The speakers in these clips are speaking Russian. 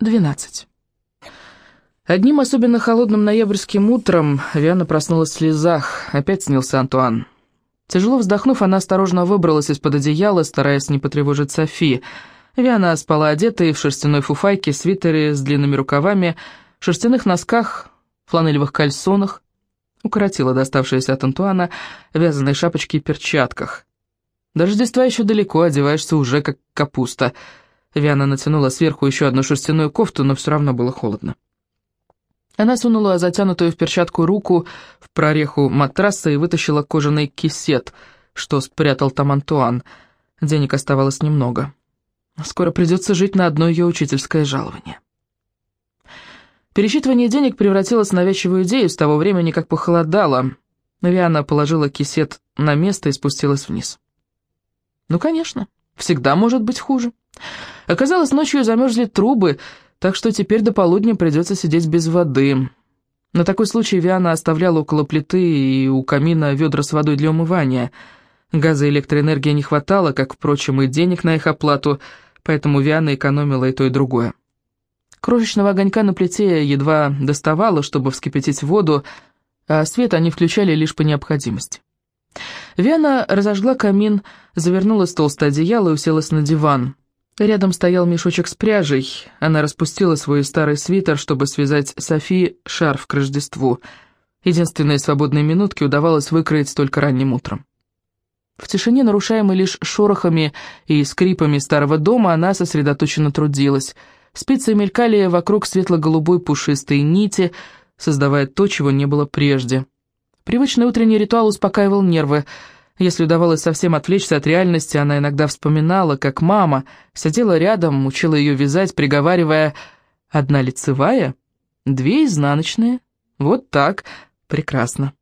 12. Одним особенно холодным ноябрьским утром Виана проснулась в слезах. Опять снился Антуан. Тяжело вздохнув, она осторожно выбралась из-под одеяла, стараясь не потревожить Софи. Виана спала одетая в шерстяной фуфайке, свитере с длинными рукавами, шерстяных носках, фланелевых кальсонах, укоротила доставшиеся от Антуана вязаной шапочки и перчатках. До Рождества еще далеко, одеваешься уже как капуста — Виана натянула сверху еще одну шерстяную кофту, но все равно было холодно. Она сунула затянутую в перчатку руку в прореху матраса и вытащила кожаный кисет, что спрятал там Антуан. Денег оставалось немного. Скоро придется жить на одно ее учительское жалование. Пересчитывание денег превратилось в навязчивую идею с того времени, как похолодало. Виана положила кисет на место и спустилась вниз. Ну, конечно, всегда может быть хуже. Оказалось, ночью замерзли трубы, так что теперь до полудня придется сидеть без воды. На такой случай Виана оставляла около плиты и у камина ведра с водой для умывания. Газа и электроэнергии не хватало, как, впрочем, и денег на их оплату, поэтому Виана экономила и то, и другое. Крошечного огонька на плите едва доставало, чтобы вскипятить воду, а свет они включали лишь по необходимости. Виана разожгла камин, завернула в толстое одеяло и уселась на диван. Рядом стоял мешочек с пряжей. Она распустила свой старый свитер, чтобы связать Софи шарф к Рождеству. Единственные свободные минутки удавалось выкроить только ранним утром. В тишине, нарушаемой лишь шорохами и скрипами старого дома, она сосредоточенно трудилась. Спицы мелькали вокруг светло-голубой пушистой нити, создавая то, чего не было прежде. Привычный утренний ритуал успокаивал нервы — если удавалось совсем отвлечься от реальности, она иногда вспоминала, как мама сидела рядом, учила ее вязать, приговаривая «одна лицевая, две изнаночные, вот так, прекрасно».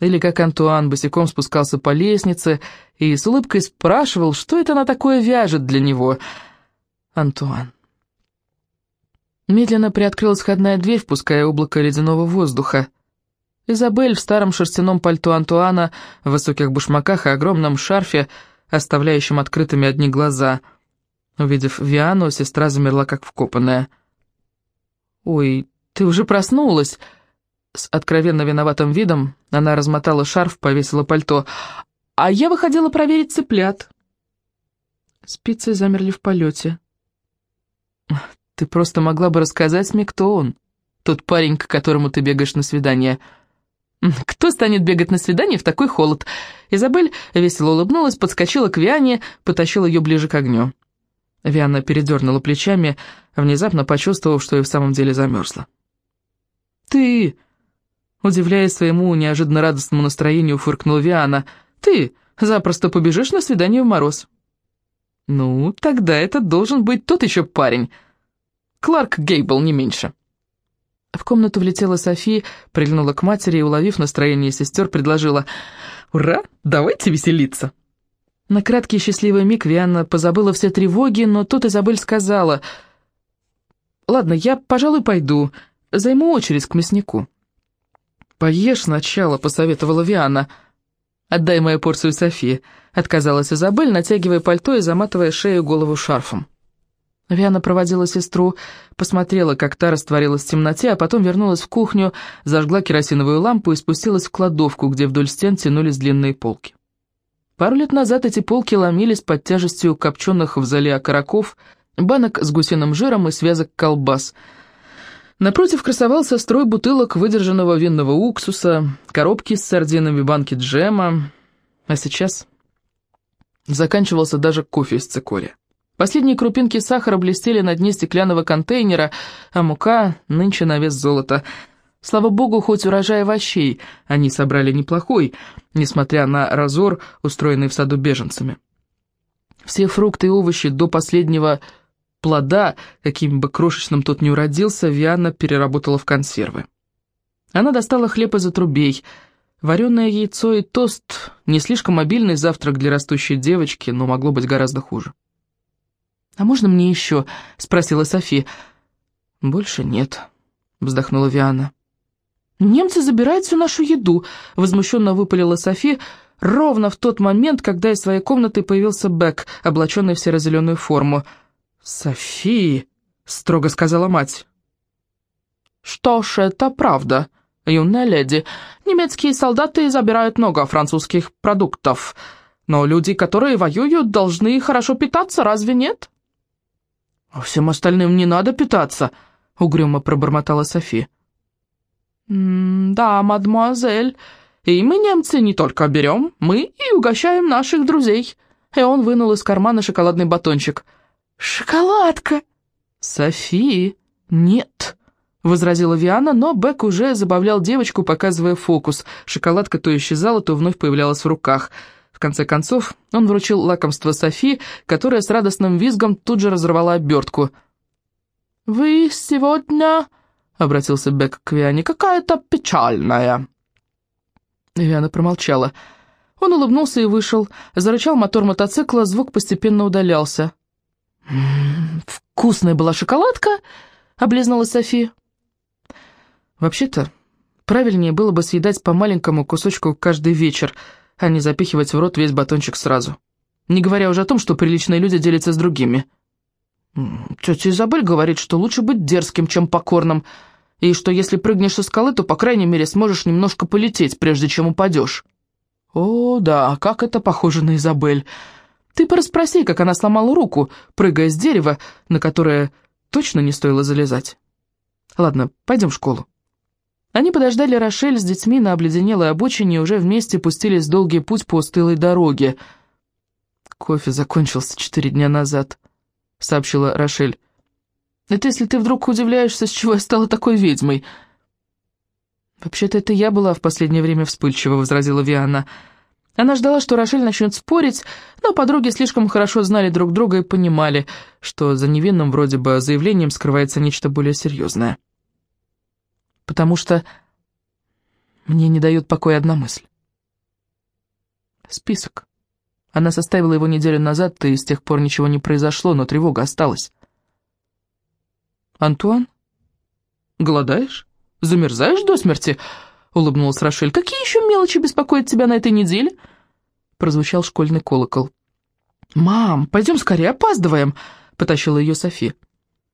Или как Антуан босиком спускался по лестнице и с улыбкой спрашивал, что это она такое вяжет для него. Антуан. Медленно приоткрылась входная дверь, впуская облако ледяного воздуха. Изабель в старом шерстяном пальто Антуана, в высоких башмаках и огромном шарфе, оставляющем открытыми одни глаза. Увидев Виану, сестра замерла как вкопанная. «Ой, ты уже проснулась?» С откровенно виноватым видом она размотала шарф, повесила пальто. «А я выходила проверить цыплят». Спицы замерли в полете. «Ты просто могла бы рассказать мне, кто он, тот парень, к которому ты бегаешь на свидание». «Кто станет бегать на свидание в такой холод?» Изабель весело улыбнулась, подскочила к Виане, потащила ее ближе к огню. Виана передернула плечами, внезапно почувствовав, что и в самом деле замерзла. «Ты...» Удивляясь своему неожиданно радостному настроению, фыркнула Виана. «Ты запросто побежишь на свидание в мороз». «Ну, тогда это должен быть тот еще парень. Кларк Гейбл, не меньше». В комнату влетела Софи, прильнула к матери и, уловив настроение сестер, предложила «Ура, давайте веселиться!» На краткий счастливый миг Вианна позабыла все тревоги, но тут Изабель сказала «Ладно, я, пожалуй, пойду, займу очередь к мяснику». «Поешь сначала», — посоветовала Вианна. «Отдай мою порцию Софи», — отказалась Изабель, натягивая пальто и заматывая шею голову шарфом. Виана проводила сестру, посмотрела, как та растворилась в темноте, а потом вернулась в кухню, зажгла керосиновую лампу и спустилась в кладовку, где вдоль стен тянулись длинные полки. Пару лет назад эти полки ломились под тяжестью копченых в зале окороков, банок с гусиным жиром и связок колбас. Напротив красовался строй бутылок выдержанного винного уксуса, коробки с сардинами, банки джема. А сейчас заканчивался даже кофе из цикория. Последние крупинки сахара блестели на дне стеклянного контейнера, а мука нынче на вес золота. Слава богу, хоть урожай овощей они собрали неплохой, несмотря на разор, устроенный в саду беженцами. Все фрукты и овощи до последнего плода, каким бы крошечным тот ни уродился, Виана переработала в консервы. Она достала хлеб из отрубей, вареное яйцо и тост, не слишком мобильный завтрак для растущей девочки, но могло быть гораздо хуже. «А можно мне еще?» — спросила Софи. «Больше нет», — вздохнула Виана. «Немцы забирают всю нашу еду», — возмущенно выпалила Софи, ровно в тот момент, когда из своей комнаты появился Бек, облаченный в серо-зеленую форму. «Софи!» — строго сказала мать. «Что ж, это правда, юная леди. Немецкие солдаты забирают много французских продуктов, но люди, которые воюют, должны хорошо питаться, разве нет?» «А всем остальным не надо питаться», — угрюмо пробормотала Софи. «Да, мадемуазель, и мы, немцы, не только берем, мы и угощаем наших друзей». И он вынул из кармана шоколадный батончик. «Шоколадка!» «Софи, нет!» — возразила Виана, но Бек уже забавлял девочку, показывая фокус. Шоколадка то исчезала, то вновь появлялась в руках. Конце концов, он вручил лакомство Софи, которая с радостным визгом тут же разорвала обертку. «Вы сегодня...» — обратился Бек к Виане. «Какая-то печальная». Виана промолчала. Он улыбнулся и вышел. Зарычал мотор мотоцикла, звук постепенно удалялся. «Вкусная была шоколадка!» — облизнула София. Вообще-то, правильнее было бы съедать по маленькому кусочку каждый вечер, а не запихивать в рот весь батончик сразу. Не говоря уже о том, что приличные люди делятся с другими. Тетя Изабель говорит, что лучше быть дерзким, чем покорным, и что если прыгнешь со скалы, то, по крайней мере, сможешь немножко полететь, прежде чем упадешь. О, да, как это похоже на Изабель. Ты пораспроси, как она сломала руку, прыгая с дерева, на которое точно не стоило залезать. Ладно, пойдем в школу. Они подождали Рошель с детьми на обледенелой обочине и уже вместе пустились в долгий путь по устылой дороге. «Кофе закончился четыре дня назад», — сообщила Рошель. «Это если ты вдруг удивляешься, с чего я стала такой ведьмой». «Вообще-то это я была в последнее время вспыльчива», — возразила Виана. Она ждала, что Рошель начнет спорить, но подруги слишком хорошо знали друг друга и понимали, что за невинным вроде бы заявлением скрывается нечто более серьезное потому что мне не дает покоя одна мысль. Список. Она составила его неделю назад, и с тех пор ничего не произошло, но тревога осталась. «Антуан? Голодаешь? Замерзаешь до смерти?» — улыбнулась Рошель. «Какие еще мелочи беспокоят тебя на этой неделе?» Прозвучал школьный колокол. «Мам, пойдем скорее, опаздываем!» — потащила ее София.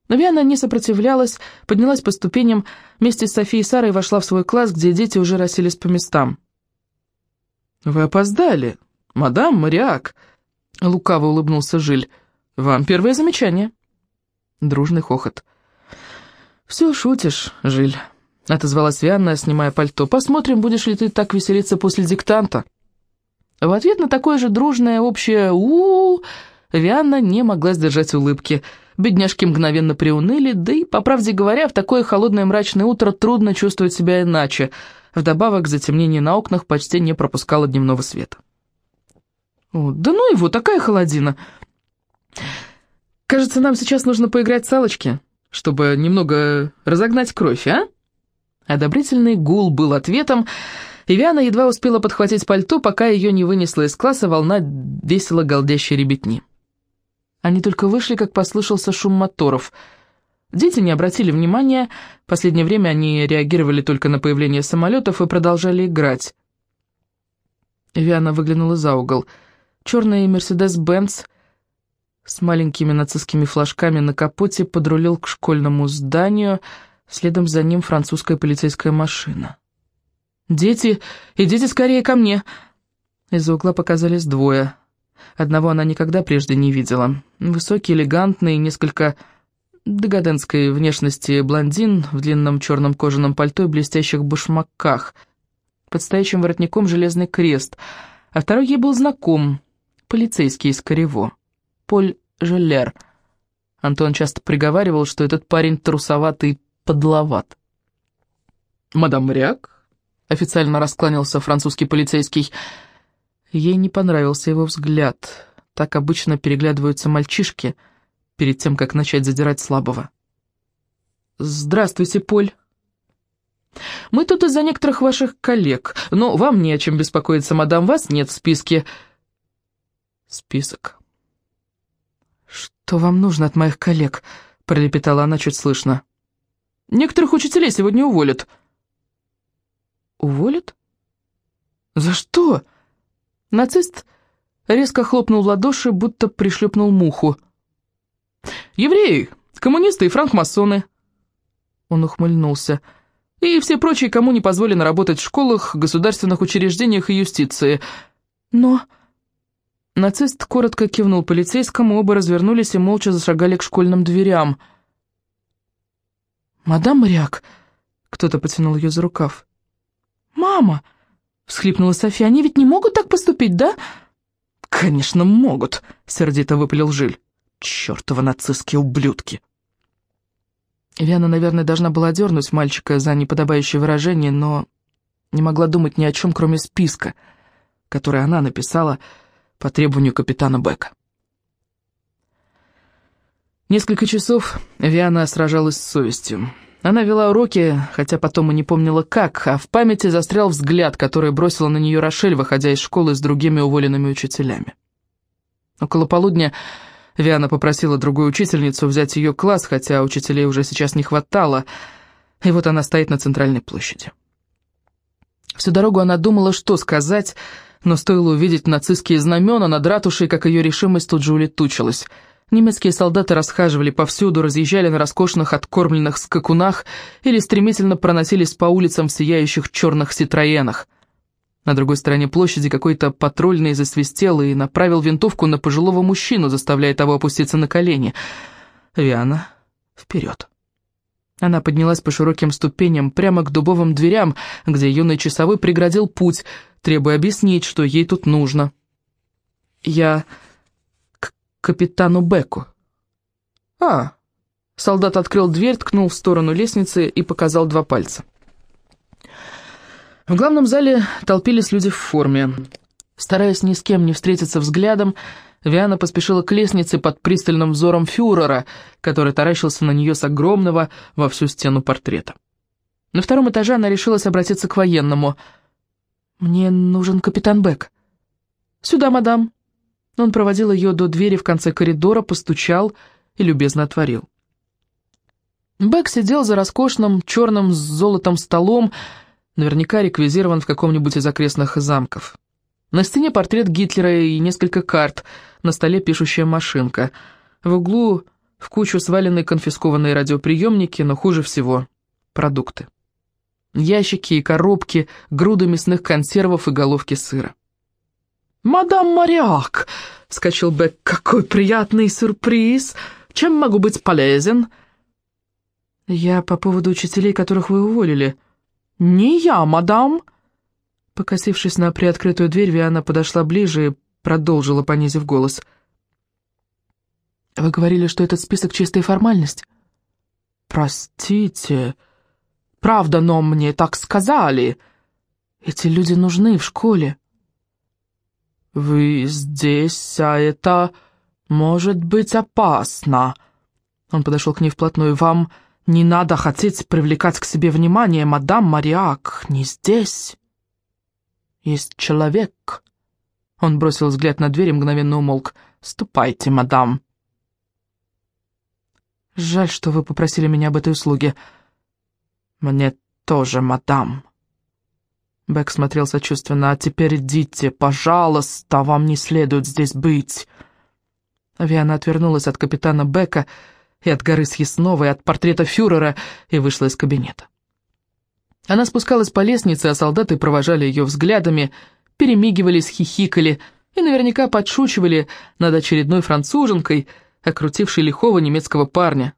Но Виана не сопротивлялась, поднялась по ступеням, вместе с Софией и Сарой вошла в свой класс, где дети уже расселись по местам. «Вы опоздали, мадам Мариак», — лукаво улыбнулся Жиль. «Вам первое замечание». Дружный хохот. «Все шутишь, Жиль», — отозвалась Вианна, снимая пальто. «Посмотрим, будешь ли ты так веселиться после диктанта». В ответ на такое же дружное общее у, -у, -у Вианна не могла сдержать улыбки — Бедняжки мгновенно приуныли, да и, по правде говоря, в такое холодное мрачное утро трудно чувствовать себя иначе. Вдобавок, затемнение на окнах почти не пропускало дневного света. О, да ну его, такая холодина! Кажется, нам сейчас нужно поиграть в салочки, чтобы немного разогнать кровь, а? Одобрительный гул был ответом, и Виана едва успела подхватить пальто, пока ее не вынесла из класса волна весело галдящей ребятни. Они только вышли, как послышался шум моторов. Дети не обратили внимания, в последнее время они реагировали только на появление самолетов и продолжали играть. Виана выглянула за угол. Черный «Мерседес-Бенц» с маленькими нацистскими флажками на капоте подрулил к школьному зданию, следом за ним французская полицейская машина. «Дети, идите скорее ко мне!» Из-за угла показались двое — Одного она никогда прежде не видела. Высокий, элегантный, несколько дегаденской внешности блондин в длинном черном кожаном пальто и блестящих башмаках, под стоячим воротником железный крест, а второй ей был знаком, полицейский из Корево, Поль Желлер. Антон часто приговаривал, что этот парень трусоватый подловат. «Мадам Мряк?» — официально раскланялся французский полицейский — Ей не понравился его взгляд. Так обычно переглядываются мальчишки перед тем, как начать задирать слабого. «Здравствуйте, Поль». «Мы тут из-за некоторых ваших коллег, но вам не о чем беспокоиться, мадам, вас нет в списке». «Список». «Что вам нужно от моих коллег?» — пролепетала она чуть слышно. «Некоторых учителей сегодня уволят». «Уволят? За что?» Нацист резко хлопнул в ладоши, будто пришлепнул муху. «Евреи Коммунисты и франкмасоны». Он ухмыльнулся. «И все прочие, кому не позволено работать в школах, государственных учреждениях и юстиции. Но...» Нацист коротко кивнул полицейскому, оба развернулись и молча зашагали к школьным дверям. «Мадам Моряк!» — кто-то потянул ее за рукав. «Мама!» — всхлипнула София. «Они ведь не могут так поступить, да?» «Конечно, могут!» — сердито выпалил Жиль. «Чертовы нацистские ублюдки!» Виана, наверное, должна была дернуть мальчика за неподобающее выражение, но не могла думать ни о чем, кроме списка, который она написала по требованию капитана Бека. Несколько часов Виана сражалась с совестью. Она вела уроки, хотя потом и не помнила как, а в памяти застрял взгляд, который бросила на нее Рошель, выходя из школы с другими уволенными учителями. Около полудня Виана попросила другую учительницу взять ее класс, хотя учителей уже сейчас не хватало, и вот она стоит на центральной площади. Всю дорогу она думала, что сказать, но стоило увидеть нацистские знамена над ратушей, как ее решимость тут же улетучилась. Немецкие солдаты расхаживали повсюду, разъезжали на роскошных откормленных скакунах или стремительно проносились по улицам в сияющих черных ситроенах. На другой стороне площади какой-то патрульный засвистел и направил винтовку на пожилого мужчину, заставляя того опуститься на колени. Виана, вперед. Она поднялась по широким ступеням прямо к дубовым дверям, где юный часовой преградил путь, требуя объяснить, что ей тут нужно. «Я капитану Беку». «А». Солдат открыл дверь, ткнул в сторону лестницы и показал два пальца. В главном зале толпились люди в форме. Стараясь ни с кем не встретиться взглядом, Виана поспешила к лестнице под пристальным взором фюрера, который таращился на нее с огромного во всю стену портрета. На втором этаже она решилась обратиться к военному. «Мне нужен капитан Бек». «Сюда, мадам». Он проводил ее до двери в конце коридора, постучал и любезно отворил. Бек сидел за роскошным черным с золотом столом, наверняка реквизирован в каком-нибудь из окрестных замков. На стене портрет Гитлера и несколько карт, на столе пишущая машинка. В углу в кучу свалены конфискованные радиоприемники, но хуже всего — продукты. Ящики и коробки, груды мясных консервов и головки сыра. «Мадам Мариак!» — вскочил Бек. «Какой приятный сюрприз! Чем могу быть полезен?» «Я по поводу учителей, которых вы уволили», «Не я, мадам!» Покосившись на приоткрытую дверь, Виана подошла ближе и продолжила, понизив голос. «Вы говорили, что этот список чистая формальность?» «Простите. Правда, но мне так сказали. Эти люди нужны в школе». «Вы здесь, а это может быть опасно». Он подошел к ней вплотную. «Вам...» «Не надо хотеть привлекать к себе внимание, мадам Мариак, не здесь. Есть человек». Он бросил взгляд на дверь и мгновенно умолк. «Ступайте, мадам». «Жаль, что вы попросили меня об этой услуге». «Мне тоже, мадам». Бэк смотрел сочувственно. «А теперь идите, пожалуйста, вам не следует здесь быть». Виана отвернулась от капитана Бека и от горы Съестного, и от портрета фюрера, и вышла из кабинета. Она спускалась по лестнице, а солдаты провожали ее взглядами, перемигивались, хихикали и наверняка подшучивали над очередной француженкой, окрутившей лихого немецкого парня.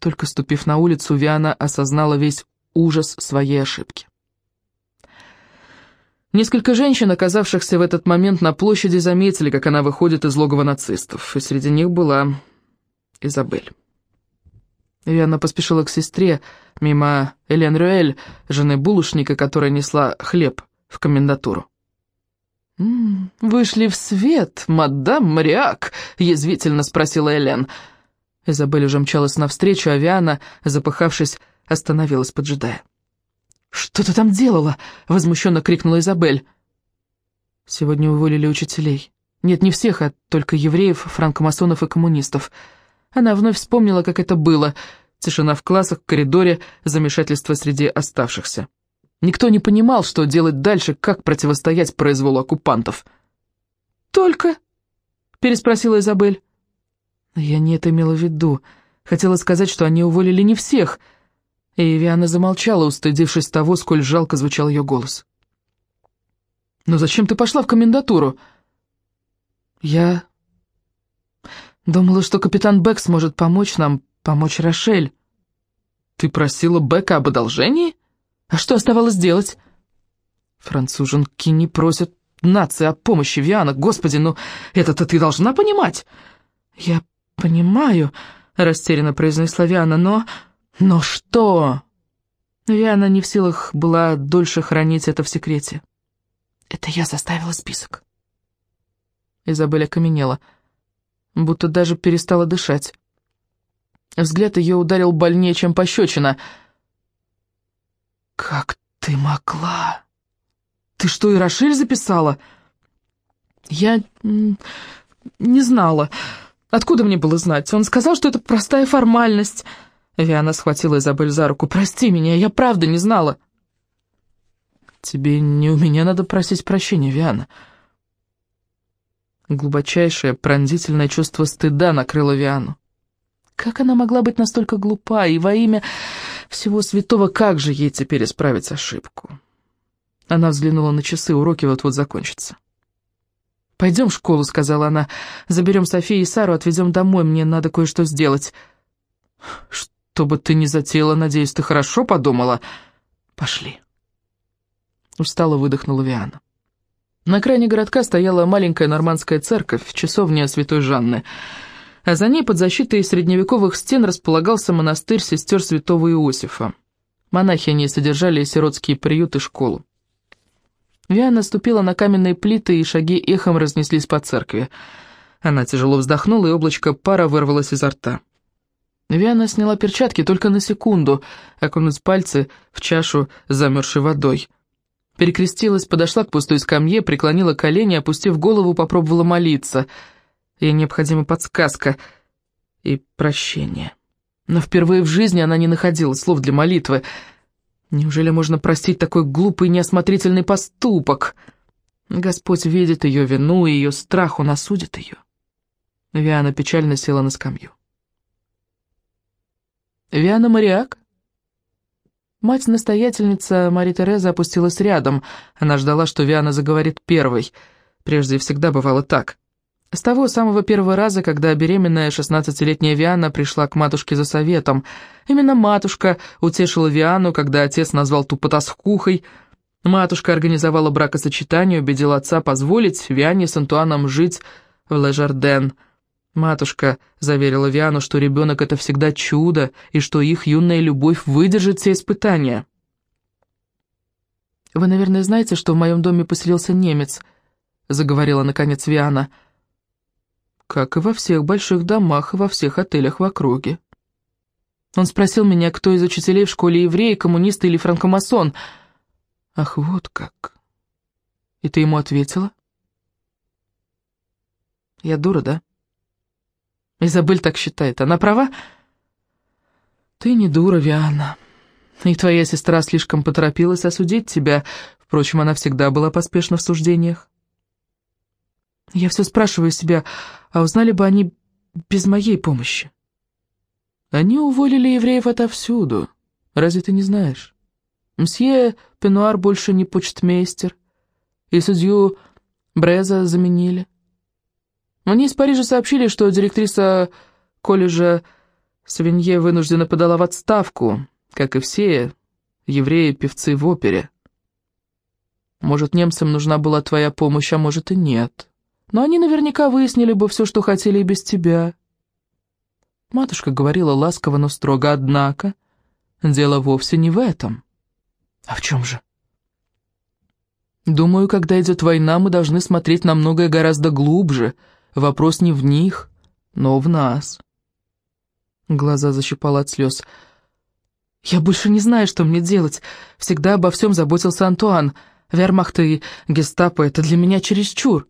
Только ступив на улицу, Виана осознала весь ужас своей ошибки. Несколько женщин, оказавшихся в этот момент на площади, заметили, как она выходит из логова нацистов, и среди них была Изабель. Виана поспешила к сестре, мимо Элен Рюэль, жены булочника, которая несла хлеб в комендатуру. «М -м, «Вышли в свет, мадам Мариак?» — язвительно спросила Элен. Изабель уже мчалась навстречу, а Виана, запыхавшись, остановилась, поджидая. «Что ты там делала?» — возмущенно крикнула Изабель. «Сегодня уволили учителей. Нет, не всех, а только евреев, франкомасонов и коммунистов». Она вновь вспомнила, как это было. Тишина в классах, в коридоре, замешательство среди оставшихся. Никто не понимал, что делать дальше, как противостоять произволу оккупантов. «Только?» — переспросила Изабель. «Я не это имела в виду. Хотела сказать, что они уволили не всех, и Виана замолчала, устыдившись того, сколь жалко звучал ее голос. «Но зачем ты пошла в комендатуру?» «Я думала, что капитан Бек сможет помочь нам, помочь Рошель». «Ты просила Бека об одолжении? А что оставалось делать?» «Француженки не просят нации о помощи, Виана, господи, ну это-то ты должна понимать!» «Я понимаю», — растерянно произнесла Виана, — «но...» «Но что?» Виана не в силах была дольше хранить это в секрете. «Это я составила список». Изабель окаменела, будто даже перестала дышать. Взгляд ее ударил больнее, чем пощечина. «Как ты могла? Ты что, и Рошель записала?» «Я не знала. Откуда мне было знать? Он сказал, что это простая формальность». Виана схватила Изабель за руку. «Прости меня, я правда не знала». «Тебе не у меня надо просить прощения, Виана». Глубочайшее, пронзительное чувство стыда накрыло Виану. Как она могла быть настолько глупа, и во имя всего святого, как же ей теперь исправить ошибку? Она взглянула на часы, уроки вот-вот закончатся. «Пойдем в школу», — сказала она. «Заберем Софию и Сару, отвезем домой, мне надо кое-что сделать». «Что бы ты ни затеяла, надеюсь, ты хорошо подумала?» «Пошли». Устало выдохнула Виана. На окраине городка стояла маленькая нормандская церковь, часовня Святой Жанны, а за ней под защитой средневековых стен располагался монастырь сестер святого Иосифа. Монахи они содержали сиротские приюты и школу. Виана ступила на каменные плиты, и шаги эхом разнеслись по церкви. Она тяжело вздохнула, и облачко пара вырвалось изо рта. Виана сняла перчатки только на секунду, окунуть пальцы в чашу с замерзшей водой — Перекрестилась, подошла к пустой скамье, преклонила колени, опустив голову, попробовала молиться. Ей необходима подсказка и прощение. Но впервые в жизни она не находила слов для молитвы. Неужели можно простить такой глупый неосмотрительный поступок? Господь видит ее вину, и ее страх, Он осудит ее. Виана печально села на скамью. «Виана Мариак?» Мать-настоятельница Мария Тереза опустилась рядом. Она ждала, что Виана заговорит первой. Прежде всегда бывало так. С того самого первого раза, когда беременная шестнадцатилетняя Виана пришла к матушке за советом. Именно матушка утешила Виану, когда отец назвал ту потаскухой. Матушка организовала бракосочетание, убедила отца позволить Виане с Антуаном жить в Лежарден – Матушка заверила Виану, что ребенок — это всегда чудо, и что их юная любовь выдержит все испытания. «Вы, наверное, знаете, что в моем доме поселился немец», — заговорила, наконец, Виана. «Как и во всех больших домах и во всех отелях в округе». Он спросил меня, кто из учителей в школе еврей, коммунист или франкомасон. «Ах, вот как!» «И ты ему ответила?» «Я дура, да?» Изабель так считает. Она права? Ты не дура, Виана. И твоя сестра слишком поторопилась осудить тебя. Впрочем, она всегда была поспешна в суждениях. Я все спрашиваю себя, а узнали бы они без моей помощи? Они уволили евреев отовсюду. Разве ты не знаешь? Мсье Пенуар больше не почтмейстер, и судью Бреза заменили. Мне из Парижа сообщили, что директриса колледжа Савинье вынуждена подала в отставку, как и все евреи-певцы в опере. Может, немцам нужна была твоя помощь, а может и нет. Но они наверняка выяснили бы все, что хотели и без тебя. Матушка говорила ласково, но строго, однако дело вовсе не в этом. А в чем же? Думаю, когда идет война, мы должны смотреть на многое гораздо глубже — Вопрос не в них, но в нас. Глаза защипала от слез. «Я больше не знаю, что мне делать. Всегда обо всем заботился Антуан. Вермахт и гестапо — это для меня чересчур».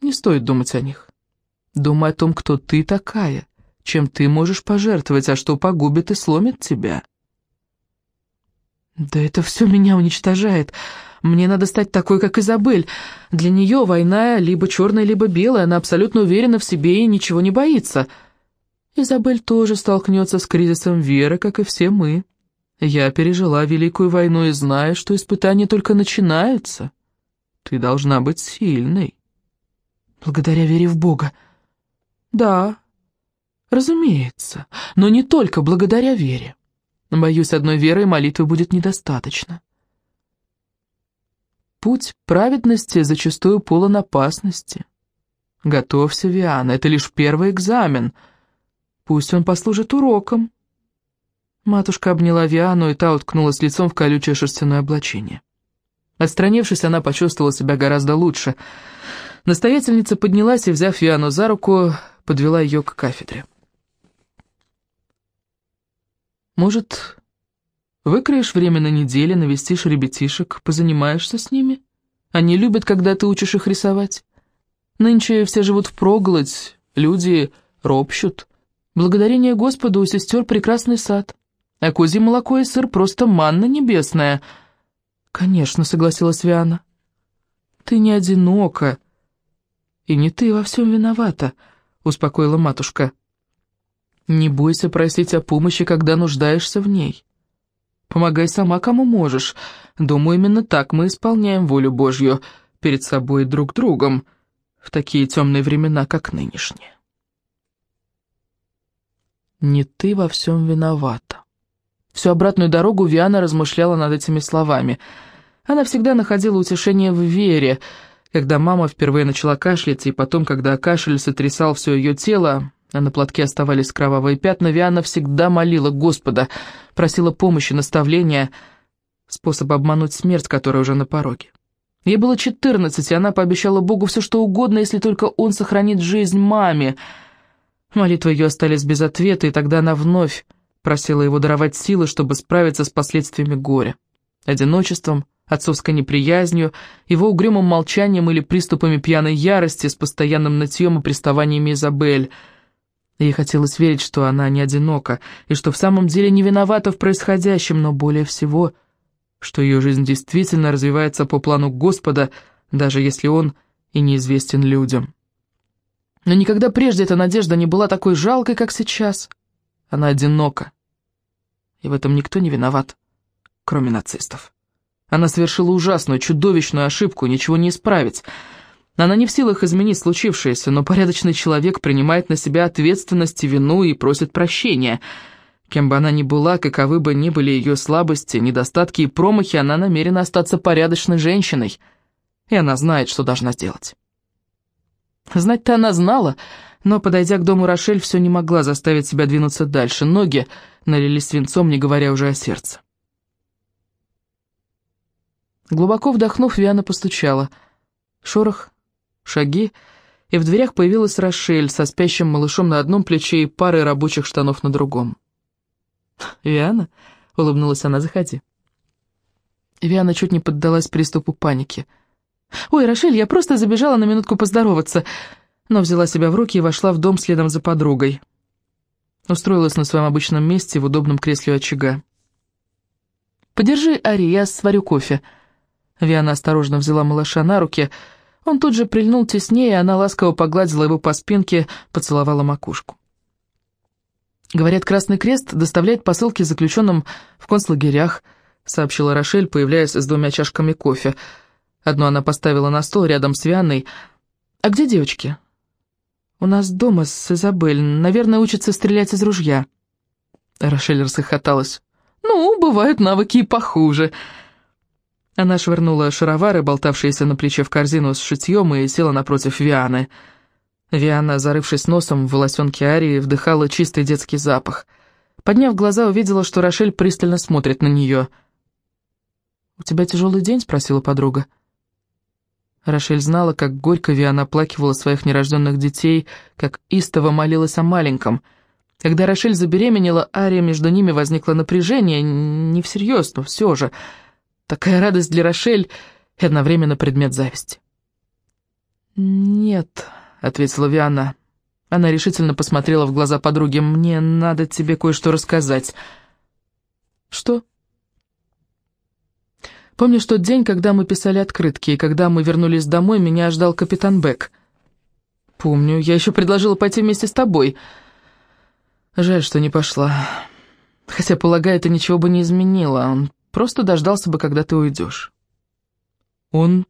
«Не стоит думать о них. Думай о том, кто ты такая, чем ты можешь пожертвовать, а что погубит и сломит тебя». «Да это все меня уничтожает. Мне надо стать такой, как Изабель. Для нее война либо черная, либо белая. Она абсолютно уверена в себе и ничего не боится. Изабель тоже столкнется с кризисом веры, как и все мы. Я пережила Великую войну и знаю, что испытания только начинаются. Ты должна быть сильной. Благодаря вере в Бога. Да, разумеется, но не только благодаря вере. Боюсь, одной веры и молитвы будет недостаточно. Путь праведности зачастую полон опасности. Готовься, Виана, это лишь первый экзамен. Пусть он послужит уроком. Матушка обняла Виану, и та уткнулась лицом в колючее шерстяное облачение. Отстранившись, она почувствовала себя гораздо лучше. Настоятельница поднялась и, взяв Виану за руку, подвела ее к кафедре. «Может, выкроешь время на неделе, навестишь ребятишек, позанимаешься с ними? Они любят, когда ты учишь их рисовать. Нынче все живут впроголодь, люди ропщут. Благодарение Господу у сестер прекрасный сад, а козье молоко и сыр просто манна небесная». «Конечно», — согласилась Виана. «Ты не одинока, и не ты во всем виновата», — успокоила матушка. «Не бойся просить о помощи, когда нуждаешься в ней. Помогай сама, кому можешь. Думаю, именно так мы исполняем волю Божью перед собой и друг другом в такие темные времена, как нынешние». «Не ты во всем виновата». Всю обратную дорогу Виана размышляла над этими словами. Она всегда находила утешение в вере. Когда мама впервые начала кашлять, и потом, когда кашель сотрясал все ее тело, а на платке оставались кровавые пятна, Виана всегда молила Господа, просила помощи, наставления, способ обмануть смерть, которая уже на пороге. Ей было четырнадцать, и она пообещала Богу все, что угодно, если только он сохранит жизнь маме. Молитвы ее остались без ответа, и тогда она вновь просила его даровать силы, чтобы справиться с последствиями горя. Одиночеством, отцовской неприязнью, его угрюмым молчанием или приступами пьяной ярости с постоянным нытьем и приставаниями Изабель. Ей хотелось верить, что она не одинока, и что в самом деле не виновата в происходящем, но более всего, что ее жизнь действительно развивается по плану Господа, даже если он и неизвестен людям. Но никогда прежде эта надежда не была такой жалкой, как сейчас — она одинока. И в этом никто не виноват, кроме нацистов. Она совершила ужасную, чудовищную ошибку, ничего не исправить. Она не в силах изменить случившееся, но порядочный человек принимает на себя ответственность и вину и просит прощения. Кем бы она ни была, каковы бы ни были ее слабости, недостатки и промахи, она намерена остаться порядочной женщиной. И она знает, что должна сделать. Знать-то она знала, но, подойдя к дому Рошель, все не могла заставить себя двинуться дальше. Ноги налились свинцом, не говоря уже о сердце. Глубоко вдохнув, Виана постучала. Шорох, шаги, и в дверях появилась Рошель со спящим малышом на одном плече и парой рабочих штанов на другом. «Виана?» — улыбнулась она, — «заходи». Виана чуть не поддалась приступу паники. «Ой, Рошель, я просто забежала на минутку поздороваться но взяла себя в руки и вошла в дом следом за подругой. Устроилась на своем обычном месте в удобном кресле очага. «Подержи, Ари, я сварю кофе». Виана осторожно взяла малыша на руки. Он тут же прильнул теснее, она ласково погладила его по спинке, поцеловала макушку. «Говорят, Красный Крест доставляет посылки заключенным в концлагерях», сообщила Рошель, появляясь с двумя чашками кофе. Одну она поставила на стол рядом с Вианной. «А где девочки?» «У нас дома с Изабель. Наверное, учится стрелять из ружья». Рошель расхохоталась. «Ну, бывают навыки и похуже». Она швырнула шаровары, болтавшиеся на плече в корзину с шитьем, и села напротив Вианы. Виана, зарывшись носом в волосенке Арии, вдыхала чистый детский запах. Подняв глаза, увидела, что Рошель пристально смотрит на нее. «У тебя тяжелый день?» — спросила подруга. Рошель знала, как горько Виана оплакивала своих нерожденных детей, как истово молилась о маленьком. Когда Рошель забеременела, Ария между ними возникло напряжение, не всерьез, но все же. Такая радость для Рошель и одновременно предмет зависти. «Нет», — ответила Виана. Она решительно посмотрела в глаза подруги. «Мне надо тебе кое-что рассказать». «Что?» Помнишь тот день, когда мы писали открытки, и когда мы вернулись домой, меня ждал капитан Бек? Помню, я еще предложила пойти вместе с тобой. Жаль, что не пошла. Хотя, полагаю, это ничего бы не изменило. Он просто дождался бы, когда ты уйдешь. Он...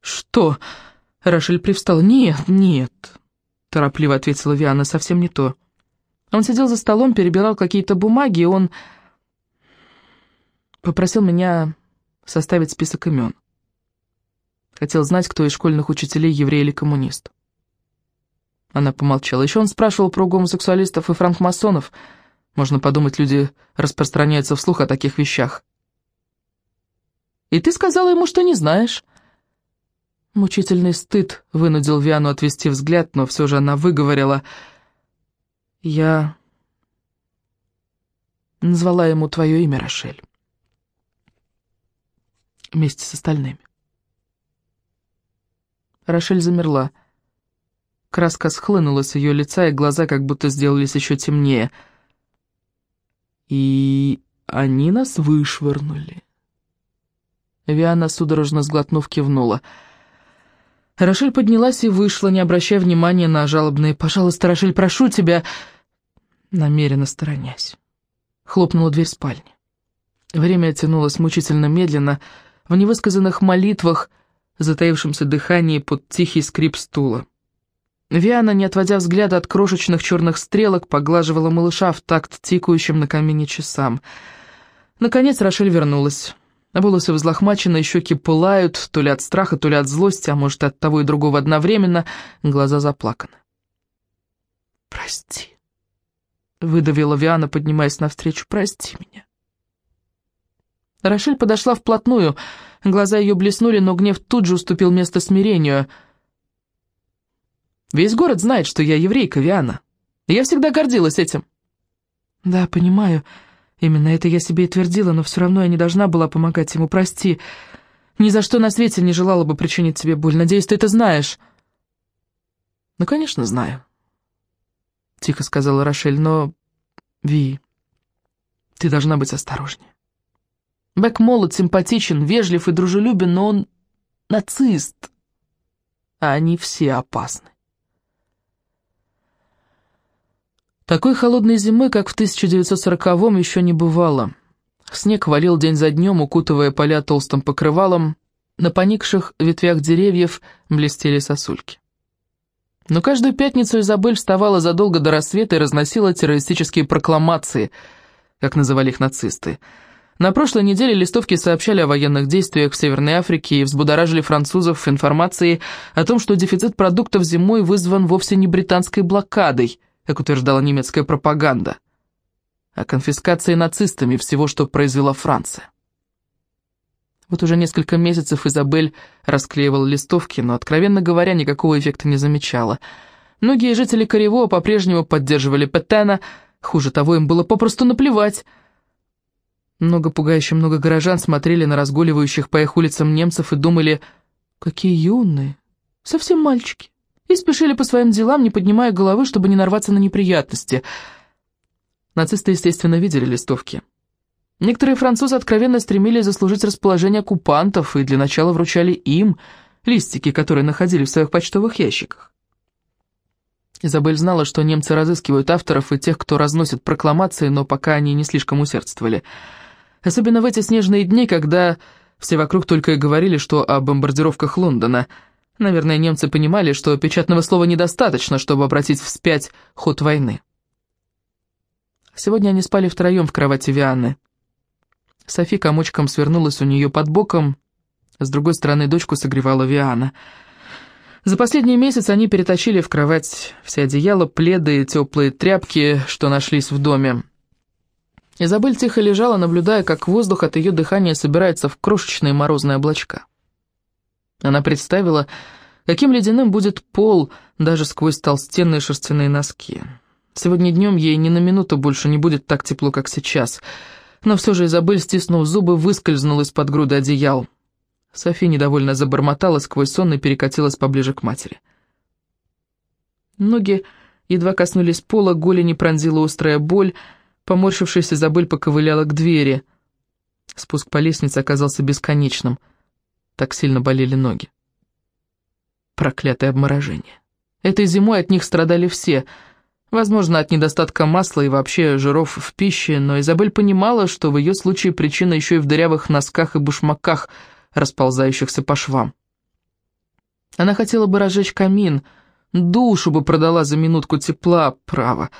что? Рашель привстал. Нет, нет. Торопливо ответила Виана, совсем не то. Он сидел за столом, перебирал какие-то бумаги, и он попросил меня составить список имен. Хотел знать, кто из школьных учителей еврей или коммунист. Она помолчала. Еще он спрашивал про гомосексуалистов и франкмасонов. Можно подумать, люди распространяются вслух о таких вещах. «И ты сказала ему, что не знаешь?» Мучительный стыд вынудил Виану отвести взгляд, но все же она выговорила. «Я назвала ему твое имя, Рошель. Вместе с остальными». Рошель замерла. Краска схлынула с ее лица, и глаза как будто сделались еще темнее. «И они нас вышвырнули». Виана, судорожно сглотнув, кивнула. Рошель поднялась и вышла, не обращая внимания на жалобные «Пожалуйста, Рошель, прошу тебя!» Намеренно сторонясь. Хлопнула дверь спальни. Время тянулось мучительно медленно, в невысказанных молитвах, затаившемся дыхании под тихий скрип стула. Виана, не отводя взгляда от крошечных черных стрелок, поглаживала малыша в такт тикающим на камине часам. Наконец Рошель вернулась. Волосы взлохмачены, щеки пылают, то ли от страха, то ли от злости, а может, от того и другого одновременно, глаза заплаканы. «Прости», — выдавила Виана, поднимаясь навстречу, — «прости меня». Рошель подошла вплотную, глаза ее блеснули, но гнев тут же уступил место смирению — Весь город знает, что я еврейка, Виана. Я всегда гордилась этим». «Да, понимаю. Именно это я себе и твердила, но все равно я не должна была помогать ему, прости. Ни за что на свете не желала бы причинить тебе боль. Надеюсь, ты это знаешь». «Ну, конечно, знаю», — тихо сказала Рошель, — «но, Ви, ты должна быть осторожнее. Бэк молод, симпатичен, вежлив и дружелюбен, но он нацист, а они все опасны. Такой холодной зимы, как в 1940-м, еще не бывало. Снег валил день за днем, укутывая поля толстым покрывалом, на поникших ветвях деревьев блестели сосульки. Но каждую пятницу Изабель вставала задолго до рассвета и разносила террористические прокламации, как называли их нацисты. На прошлой неделе листовки сообщали о военных действиях в Северной Африке и взбудоражили французов информацией о том, что дефицит продуктов зимой вызван вовсе не британской блокадой – как утверждала немецкая пропаганда, а конфискацией нацистами всего, что произвела Франция. Вот уже несколько месяцев Изабель расклеивала листовки, но, откровенно говоря, никакого эффекта не замечала. Многие жители Корево по-прежнему поддерживали Петена, хуже того, им было попросту наплевать. Много пугающе много горожан смотрели на разгуливающих по их улицам немцев и думали, какие юные, совсем мальчики и спешили по своим делам, не поднимая головы, чтобы не нарваться на неприятности. Нацисты, естественно, видели листовки. Некоторые французы откровенно стремились заслужить расположение оккупантов и для начала вручали им листики, которые находили в своих почтовых ящиках. Изабель знала, что немцы разыскивают авторов и тех, кто разносит прокламации, но пока они не слишком усердствовали. Особенно в эти снежные дни, когда все вокруг только и говорили, что о бомбардировках Лондона – Наверное, немцы понимали, что печатного слова недостаточно, чтобы обратить вспять ход войны. Сегодня они спали втроем в кровати Вианны. Софи комочком свернулась у нее под боком, с другой стороны дочку согревала Виана. За последний месяц они перетащили в кровать все одеяла, пледы и теплые тряпки, что нашлись в доме. Изабель тихо лежала, наблюдая, как воздух от ее дыхания собирается в крошечные морозные облачка. Она представила, каким ледяным будет пол даже сквозь толстенные шерстяные носки. Сегодня днем ей ни на минуту больше не будет так тепло, как сейчас. Но все же Изабель, стиснув зубы, выскользнула из-под груды одеял. София недовольно забормотала сквозь сон и перекатилась поближе к матери. Ноги едва коснулись пола, голени пронзила острая боль, поморщившись, Изабель поковыляла к двери. Спуск по лестнице оказался бесконечным — так сильно болели ноги. Проклятое обморожение. Этой зимой от них страдали все. Возможно, от недостатка масла и вообще жиров в пище, но Изабель понимала, что в ее случае причина еще и в дырявых носках и башмаках, расползающихся по швам. Она хотела бы разжечь камин, душу бы продала за минутку тепла, право,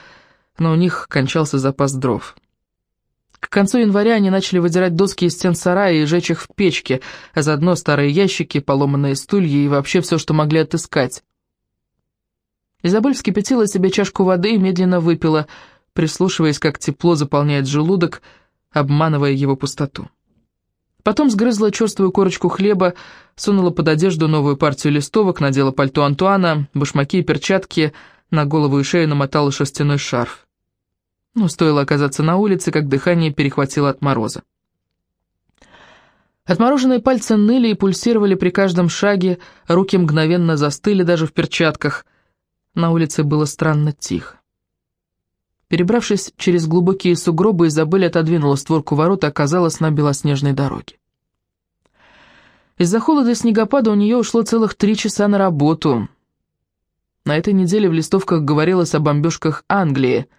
но у них кончался запас дров. К концу января они начали выдирать доски из стен сарая и жечь их в печке, а заодно старые ящики, поломанные стулья и вообще все, что могли отыскать. Изабель вскипятила себе чашку воды и медленно выпила, прислушиваясь, как тепло заполняет желудок, обманывая его пустоту. Потом сгрызла черствую корочку хлеба, сунула под одежду новую партию листовок, надела пальто Антуана, башмаки и перчатки, на голову и шею намотала шерстяной шарф. Но стоило оказаться на улице, как дыхание перехватило от мороза. Отмороженные пальцы ныли и пульсировали при каждом шаге, руки мгновенно застыли даже в перчатках. На улице было странно тихо. Перебравшись через глубокие сугробы, Изабель отодвинула створку ворот и оказалась на белоснежной дороге. Из-за холода и снегопада у нее ушло целых три часа на работу. На этой неделе в листовках говорилось о бомбежках Англии –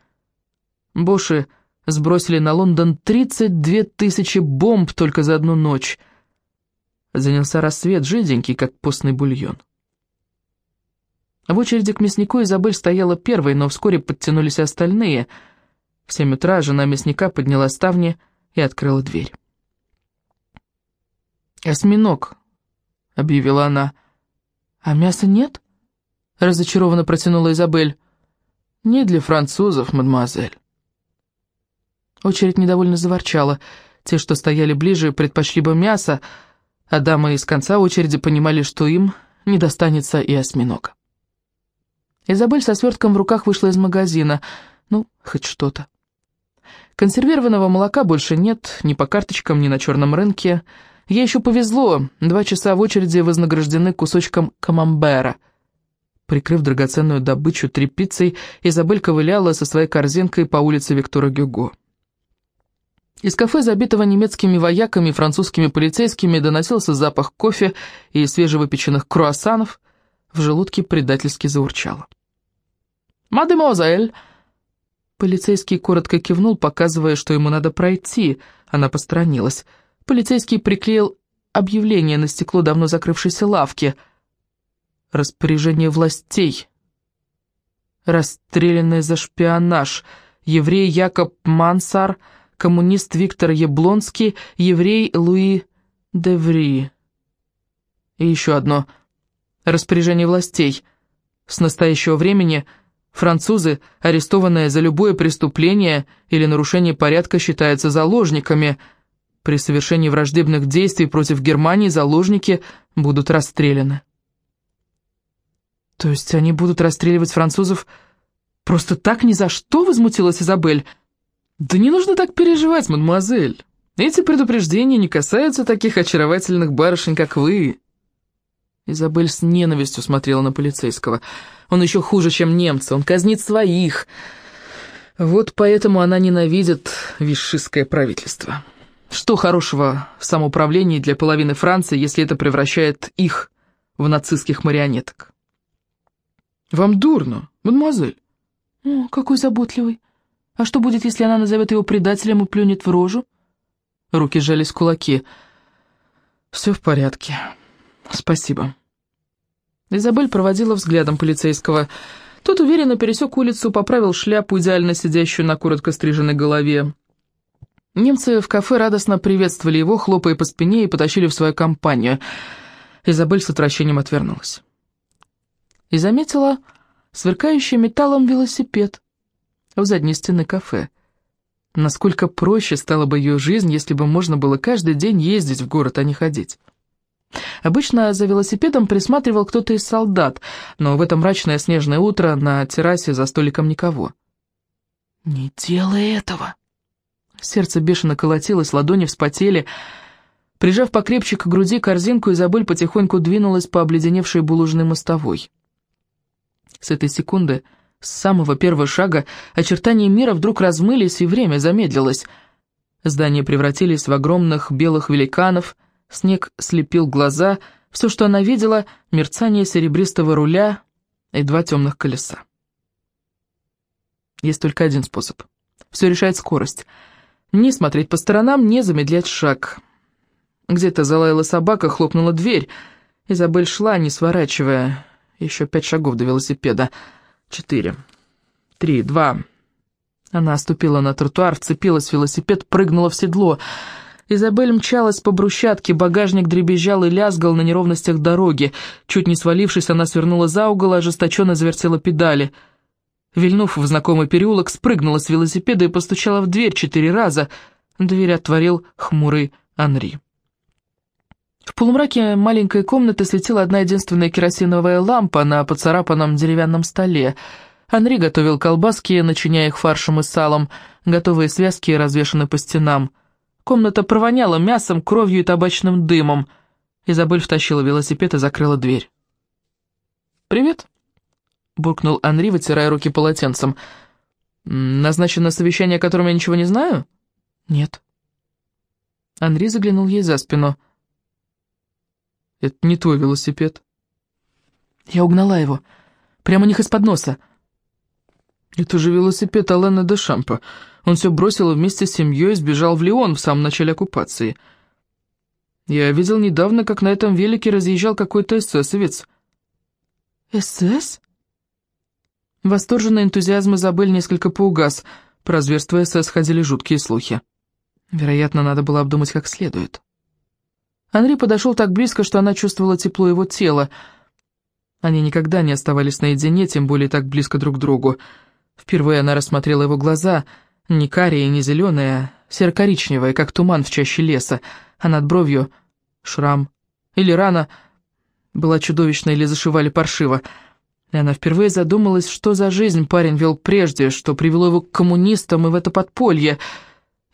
Боши сбросили на Лондон 32 тысячи бомб только за одну ночь. Занялся рассвет, жиденький, как постный бульон. В очереди к мяснику Изабель стояла первой, но вскоре подтянулись остальные. В семь утра жена мясника подняла ставни и открыла дверь. «Осьминог», — объявила она. «А мяса нет?» — разочарованно протянула Изабель. «Не для французов, мадемуазель». Очередь недовольно заворчала. Те, что стояли ближе, предпочли бы мясо, а дамы из конца очереди понимали, что им не достанется и осьминога. Изабель со свертком в руках вышла из магазина. Ну, хоть что-то. Консервированного молока больше нет, ни по карточкам, ни на черном рынке. Ей еще повезло, два часа в очереди вознаграждены кусочком камамбера. Прикрыв драгоценную добычу тряпицей, Изабель ковыляла со своей корзинкой по улице Виктора Гюго. Из кафе, забитого немецкими вояками и французскими полицейскими, доносился запах кофе и свежевыпеченных круассанов. В желудке предательски заурчало. «Мадемуазель!» Полицейский коротко кивнул, показывая, что ему надо пройти. Она посторонилась. Полицейский приклеил объявление на стекло давно закрывшейся лавки. «Распоряжение властей. Расстрелянный за шпионаж. Еврей Якоб Мансар...» коммунист Виктор Яблонский, еврей Луи Деври. И еще одно. Распоряжение властей. С настоящего времени французы, арестованные за любое преступление или нарушение порядка, считаются заложниками. При совершении враждебных действий против Германии заложники будут расстреляны. То есть они будут расстреливать французов просто так ни за что, возмутилась Изабель. «Да не нужно так переживать, мадемуазель. Эти предупреждения не касаются таких очаровательных барышень, как вы». Изабель с ненавистью смотрела на полицейского. «Он еще хуже, чем немцы, он казнит своих. Вот поэтому она ненавидит вишистское правительство. Что хорошего в самоуправлении для половины Франции, если это превращает их в нацистских марионеток?» «Вам дурно, мадемуазель?» «О, какой заботливый. А что будет, если она назовет его предателем и плюнет в рожу? Руки сжались кулаки. Все в порядке. Спасибо. Изабель проводила взглядом полицейского. Тот уверенно пересек улицу, поправил шляпу, идеально сидящую на коротко стриженной голове. Немцы в кафе радостно приветствовали его, хлопая по спине, и потащили в свою компанию. Изабель с отвращением отвернулась. И заметила сверкающий металлом велосипед у задней стены кафе. Насколько проще стала бы ее жизнь, если бы можно было каждый день ездить в город, а не ходить. Обычно за велосипедом присматривал кто-то из солдат, но в это мрачное снежное утро на террасе за столиком никого. «Не делай этого!» Сердце бешено колотилось, ладони вспотели. Прижав покрепче к груди корзинку, Изабель потихоньку двинулась по обледеневшей булыжной мостовой. С этой секунды с самого первого шага очертания мира вдруг размылись, и время замедлилось. Здания превратились в огромных белых великанов, снег слепил глаза, все, что она видела, мерцание серебристого руля и два темных колеса. Есть только один способ. Все решает скорость. Не смотреть по сторонам, не замедлять шаг. Где-то залаяла собака, хлопнула дверь. Изабель шла, не сворачивая. Еще пять шагов до велосипеда. Четыре. Три, два. Она оступила на тротуар, вцепилась в велосипед, прыгнула в седло. Изабель мчалась по брусчатке, багажник дребезжал и лязгал на неровностях дороги. Чуть не свалившись, она свернула за угол и ожесточенно завертела педали. Вильнув в знакомый переулок, спрыгнула с велосипеда и постучала в дверь четыре раза. Дверь отворил хмурый Анри. В полумраке маленькой комнаты светила одна единственная керосиновая лампа на поцарапанном деревянном столе. Анри готовил колбаски, начиняя их фаршем и салом, готовые связки развешаны по стенам. Комната провоняла мясом, кровью и табачным дымом. Изабель втащила велосипед и закрыла дверь. «Привет», — буркнул Анри, вытирая руки полотенцем. «Назначено совещание, о котором я ничего не знаю?» «Нет». Анри заглянул ей за спину. «Это не твой велосипед». «Я угнала его. Прямо у них из-под носа». «Это же велосипед Алена де Шампа. Он все бросил и вместе с семьей сбежал в Лион в самом начале оккупации. Я видел недавно, как на этом велике разъезжал какой-то эсэсовец». «СС?» Восторженный энтузиазм Изабель несколько поугас. Про зверство СС ходили жуткие слухи. Вероятно, надо было обдумать как следует. Анри подошел так близко, что она чувствовала тепло его тела. Они никогда не оставались наедине, тем более так близко друг к другу. Впервые она рассмотрела его глаза, не карие, не зеленые, а серо-коричневые, как туман в чаще леса, а над бровью шрам. Или рана была чудовищна, или зашивали паршиво. И она впервые задумалась, что за жизнь парень вел прежде, что привело его к коммунистам и в это подполье.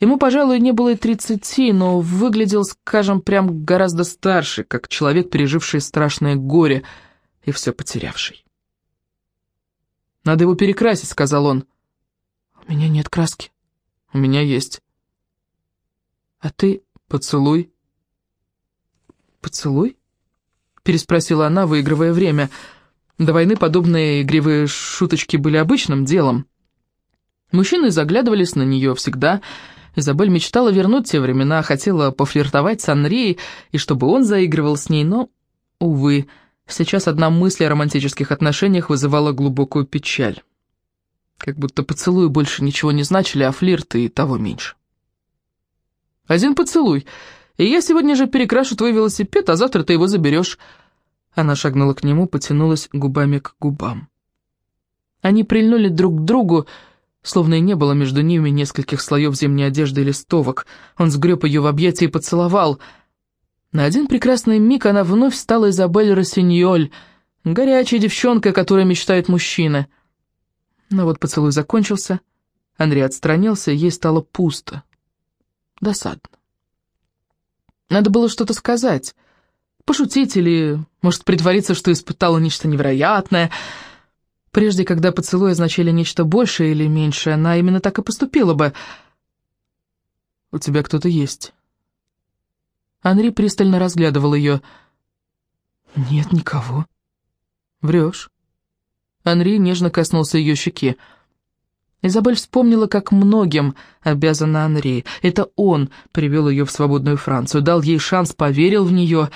Ему, пожалуй, не было и тридцати, но выглядел, скажем, прям гораздо старше, как человек, переживший страшное горе и все потерявший. «Надо его перекрасить», — сказал он. «У меня нет краски». «У меня есть». «А ты поцелуй». «Поцелуй?» — переспросила она, выигрывая время. До войны подобные игривые шуточки были обычным делом. Мужчины заглядывались на нее всегда. Изабель мечтала вернуть те времена, хотела пофлиртовать с Анрией, и чтобы он заигрывал с ней, но, увы, Сейчас одна мысль о романтических отношениях вызывала глубокую печаль. Как будто поцелуи больше ничего не значили, а флирты и того меньше. «Один поцелуй, и я сегодня же перекрашу твой велосипед, а завтра ты его заберешь». Она шагнула к нему, потянулась губами к губам. Они прильнули друг к другу, словно и не было между ними нескольких слоев зимней одежды и листовок. Он сгреб ее в объятия и поцеловал — на один прекрасный миг она вновь стала Изабель Рассиньоль, горячая девчонка, о которой мечтают мужчины. Но вот поцелуй закончился, Андрей отстранился, ей стало пусто. Досадно. Надо было что-то сказать, пошутить или, может, притвориться, что испытала нечто невероятное. Прежде, когда поцелуи означали нечто большее или меньшее, она именно так и поступила бы. «У тебя кто-то есть». Анри пристально разглядывал ее. «Нет никого». «Врешь». Анри нежно коснулся ее щеки. Изабель вспомнила, как многим обязана Анри. Это он привел ее в свободную Францию, дал ей шанс, поверил в нее.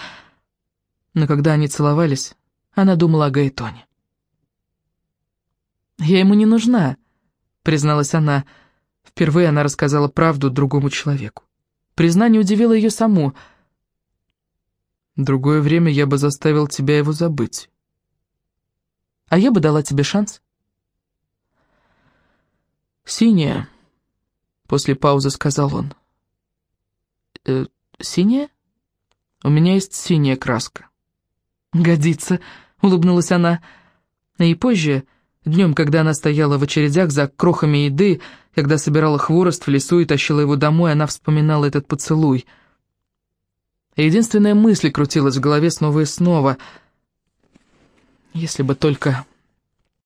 Но когда они целовались, она думала о Гаэтоне. «Я ему не нужна», — призналась она. Впервые она рассказала правду другому человеку. Признание удивило ее саму — Другое время я бы заставил тебя его забыть. А я бы дала тебе шанс. «Синяя», — после паузы сказал он. «Э, «Синяя? У меня есть синяя краска». «Годится», — улыбнулась она. И позже, днем, когда она стояла в очередях за крохами еды, когда собирала хворост в лесу и тащила его домой, она вспоминала этот поцелуй — Единственная мысль крутилась в голове снова и снова. Если бы только